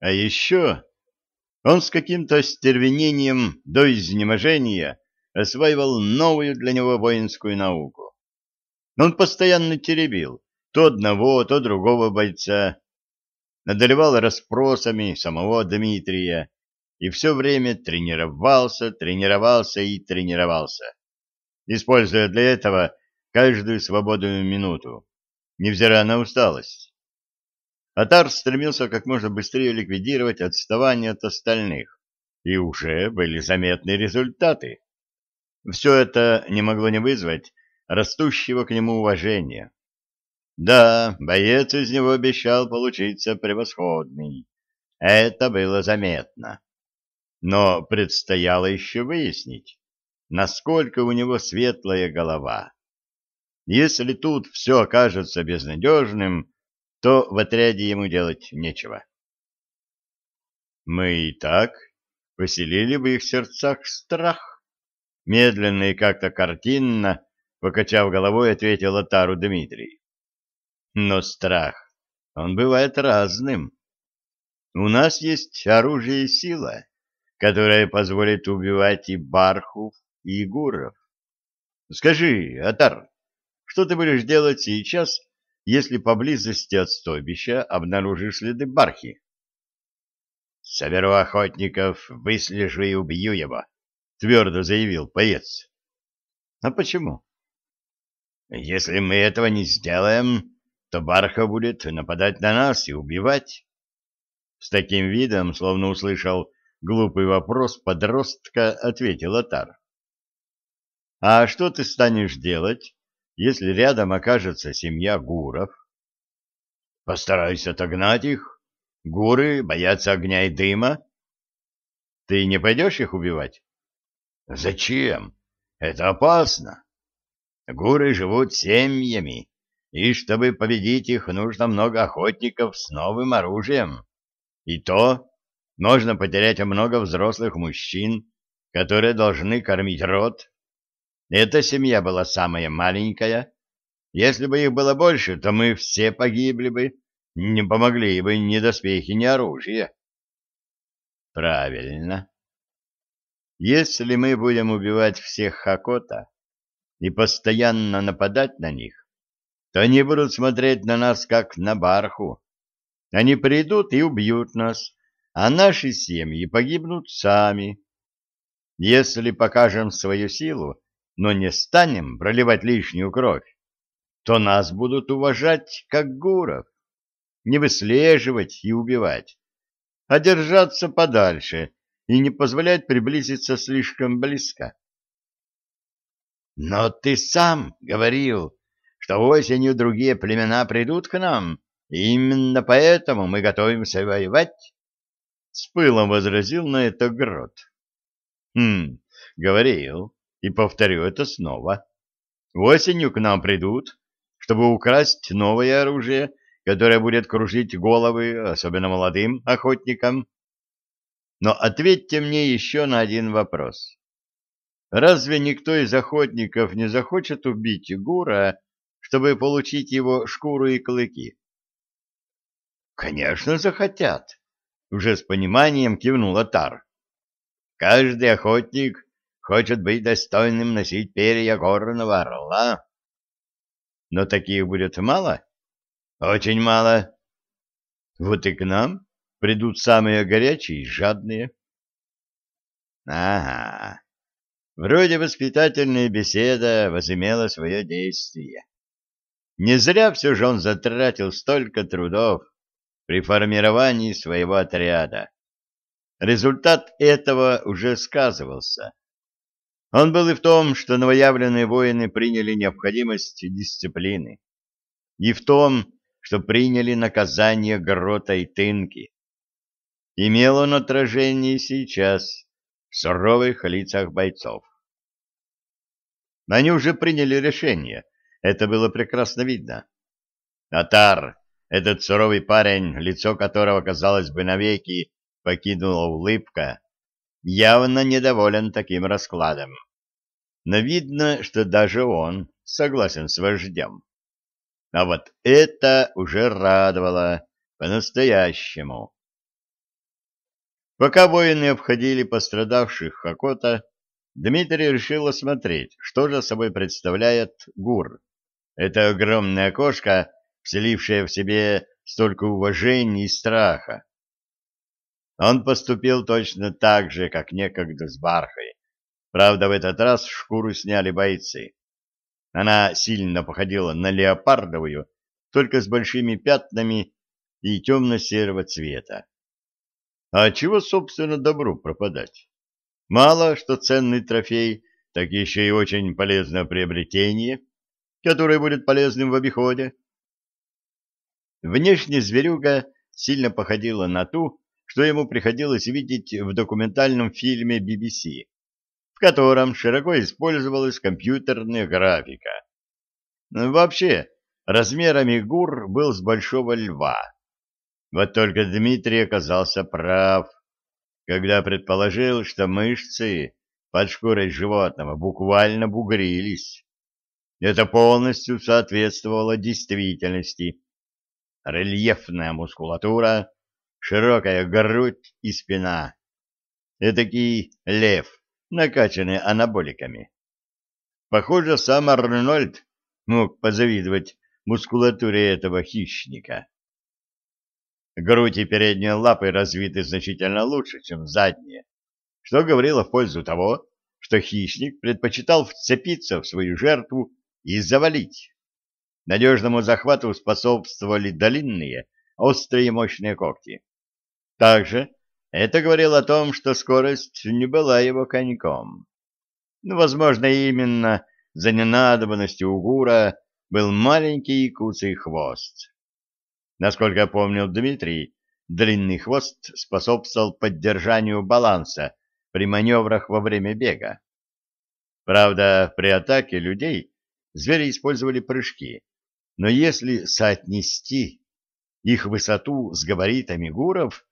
А еще он с каким-то стервенением до изнеможения осваивал новую для него воинскую науку. Он постоянно теребил то одного, то другого бойца, одолевал расспросами самого Дмитрия и все время тренировался, тренировался и тренировался, используя для этого каждую свободную минуту, невзирая на усталость. Атар стремился как можно быстрее ликвидировать отставание от остальных, и уже были заметны результаты. Все это не могло не вызвать растущего к нему уважения. Да, боец из него обещал получиться превосходный. Это было заметно. Но предстояло еще выяснить, насколько у него светлая голова. Если тут все окажется безнадежным, то в отряде ему делать нечего. Мы и так поселили в их сердцах страх. Медленно и как-то картинно, покачав головой, ответил Атару Дмитрий. Но страх, он бывает разным. У нас есть оружие и сила, которая позволит убивать и бархов, и гуров. Скажи, Атар, что ты будешь делать сейчас, если поблизости от стойбища обнаружишь следы бархи? — Соберу охотников, выслежу и убью его, — твердо заявил поец. — А почему? — Если мы этого не сделаем, то барха будет нападать на нас и убивать. С таким видом, словно услышал глупый вопрос подростка, ответил Атар. — А что ты станешь делать, если рядом окажется семья гуров? Постараюсь отогнать их. Гуры боятся огня и дыма. Ты не пойдешь их убивать? Зачем? Это опасно. Гуры живут семьями, и чтобы победить их, нужно много охотников с новым оружием. И то можно потерять много взрослых мужчин, которые должны кормить род, эта семья была самая маленькая. Если бы их было больше, то мы все погибли бы, не помогли бы ни доспехи, ни оружие. Правильно. Если мы будем убивать всех Хакота и постоянно нападать на них, то они будут смотреть на нас, как на барху. Они придут и убьют нас, а наши семьи погибнут сами. Если покажем свою силу, но не станем проливать лишнюю кровь, то нас будут уважать как гуров, не выслеживать и убивать, а держаться подальше и не позволять приблизиться слишком близко. Но ты сам говорил, что осенью другие племена придут к нам, и именно поэтому мы готовимся воевать. С пылом возразил на это Грот. Хм, говорил, и повторю это снова. Осенью к нам придут, чтобы украсть новое оружие, которое будет кружить головы, особенно молодым охотникам. Но ответьте мне еще на один вопрос. Разве никто из охотников не захочет убить Гура, чтобы получить его шкуру и клыки? Конечно, захотят, уже с пониманием кивнул Атар. Каждый охотник хочет быть достойным носить перья горного орла. Но таких будет мало? Очень мало. Вот и к нам придут самые горячие и жадные. Ага. Вроде воспитательная беседа возымела свое действие. Не зря все же он затратил столько трудов при формировании своего отряда. Результат этого уже сказывался. Он был и в том, что новоявленные воины приняли необходимость дисциплины, и в том, что приняли наказание Грота и Тынки. Имел он отражение сейчас в суровых лицах бойцов. Они уже приняли решение, это было прекрасно видно. Атар, этот суровый парень, лицо которого, казалось бы, навеки покинула улыбка, явно недоволен таким раскладом. Но видно, что даже он согласен с вождем. А вот это уже радовало по-настоящему. Пока воины обходили пострадавших Хакота, Дмитрий решил осмотреть, что же собой представляет ГУР. Это огромная кошка, вселившая в себе столько уважения и страха. Он поступил точно так же, как некогда с Бархой. Правда, в этот раз шкуру сняли бойцы. Она сильно походила на леопардовую, только с большими пятнами и темно-серого цвета. А чего, собственно, добру пропадать? Мало, что ценный трофей, так еще и очень полезное приобретение, которое будет полезным в обиходе. Внешне зверюга сильно походила на ту, что ему приходилось видеть в документальном фильме BBC, в котором широко использовалась компьютерная графика. Вообще, размерами гур был с большого льва. Вот только Дмитрий оказался прав, когда предположил, что мышцы под шкурой животного буквально бугрились. Это полностью соответствовало действительности рельефная мускулатура, широкая грудь и спина. Этакий лев, накачанный анаболиками. Похоже, сам Арнольд мог позавидовать мускулатуре этого хищника. Грудь и передние лапы развиты значительно лучше, чем задние, что говорило в пользу того, что хищник предпочитал вцепиться в свою жертву и завалить. Надежному захвату способствовали длинные, острые мощные когти. Также это говорило о том, что скорость не была его коньком. Ну, возможно, именно за ненадобностью угура был маленький куцый хвост. Насколько помнил Дмитрий, длинный хвост способствовал поддержанию баланса при маневрах во время бега. Правда, при атаке людей звери использовали прыжки, но если соотнести их высоту с габаритами гуров,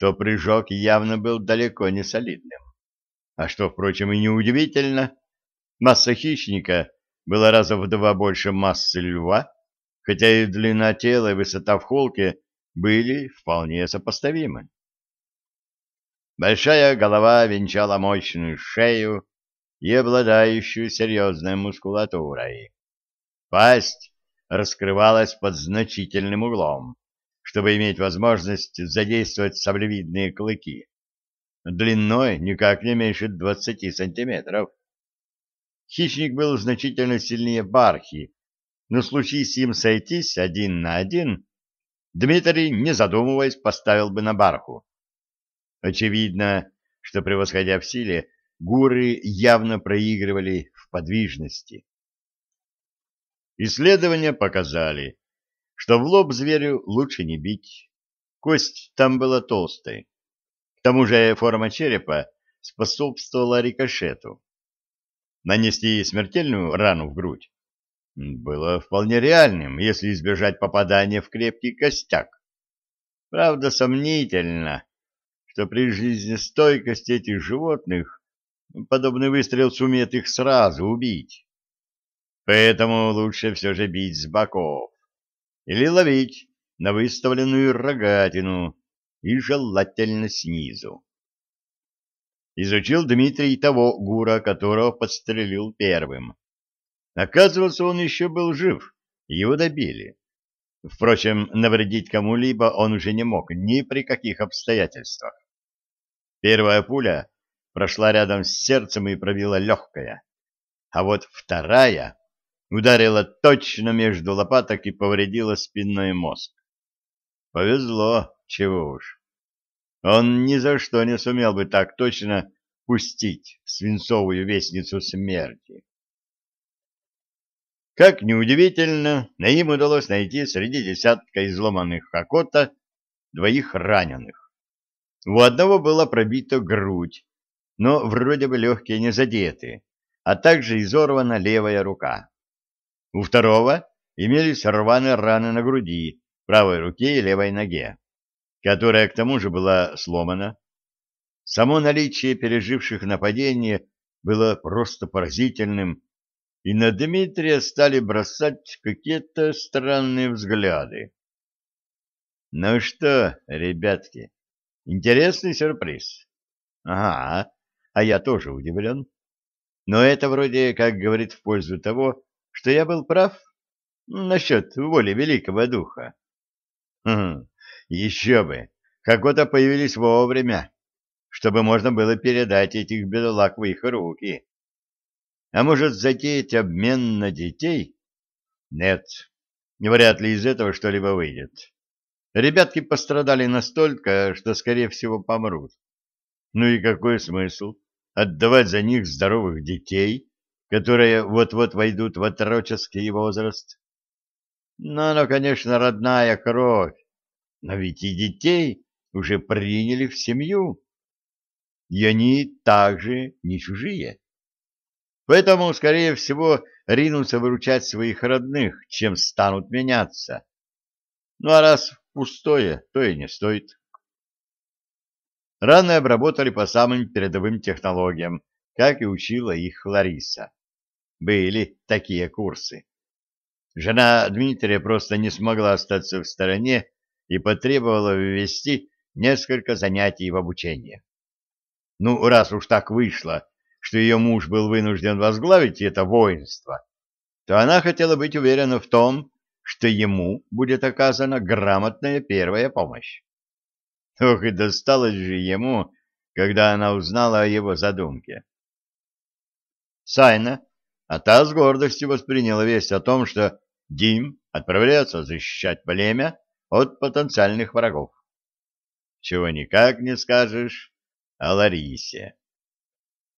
то прыжок явно был далеко не солидным. А что, впрочем, и неудивительно, масса хищника была раза в два больше массы льва, хотя и длина тела и высота в холке были вполне сопоставимы. Большая голова венчала мощную шею и обладающую серьезной мускулатурой. Пасть раскрывалась под значительным углом, чтобы иметь возможность задействовать саблевидные клыки. Длиной никак не меньше 20 сантиметров. Хищник был значительно сильнее бархи, но случись им сойтись один на один, Дмитрий, не задумываясь, поставил бы на барху. Очевидно, что, превосходя в силе, гуры явно проигрывали в подвижности. Исследования показали, что в лоб зверю лучше не бить. Кость там была толстой. К тому же форма черепа способствовала рикошету. Нанести смертельную рану в грудь было вполне реальным, если избежать попадания в крепкий костяк. Правда, сомнительно, что при жизнестойкости этих животных подобный выстрел сумеет их сразу убить. Поэтому лучше все же бить с боков или ловить на выставленную рогатину и желательно снизу. Изучил Дмитрий того гура, которого подстрелил первым. Оказывается, он еще был жив, его добили. Впрочем, навредить кому-либо он уже не мог ни при каких обстоятельствах. Первая пуля прошла рядом с сердцем и пробила легкое, а вот вторая ударила точно между лопаток и повредила спинной мозг. Повезло, чего уж. Он ни за что не сумел бы так точно пустить свинцовую вестницу смерти. Как неудивительно, им удалось найти среди десятка изломанных хакота двоих раненых. У одного была пробита грудь, но вроде бы легкие не задеты, а также изорвана левая рука. У второго имелись рваные раны на груди, правой руке и левой ноге, которая к тому же была сломана. Само наличие переживших нападение было просто поразительным, и на Дмитрия стали бросать какие-то странные взгляды. «Ну что, ребятки, Интересный сюрприз. Ага, а я тоже удивлен. Но это вроде как говорит в пользу того, что я был прав насчет воли великого духа. Хм, еще бы, как-то появились вовремя, чтобы можно было передать этих бедолаг в их руки. А может, затеять обмен на детей? Нет, вряд ли из этого что-либо выйдет. Ребятки пострадали настолько, что, скорее всего, помрут. Ну и какой смысл отдавать за них здоровых детей, которые вот-вот войдут в отроческий возраст? Ну, оно, конечно, родная кровь, но ведь и детей уже приняли в семью, и они также не чужие. Поэтому, скорее всего, ринутся выручать своих родных, чем станут меняться. Ну а раз пустое, то и не стоит. Раны обработали по самым передовым технологиям, как и учила их Лариса. Были такие курсы. Жена Дмитрия просто не смогла остаться в стороне и потребовала ввести несколько занятий в обучение. Ну, раз уж так вышло, что ее муж был вынужден возглавить это воинство, то она хотела быть уверена в том, что ему будет оказана грамотная первая помощь. Ох, и досталось же ему, когда она узнала о его задумке. Сайна, а та с гордостью восприняла весть о том, что Дим отправляется защищать племя от потенциальных врагов. Чего никак не скажешь о Ларисе.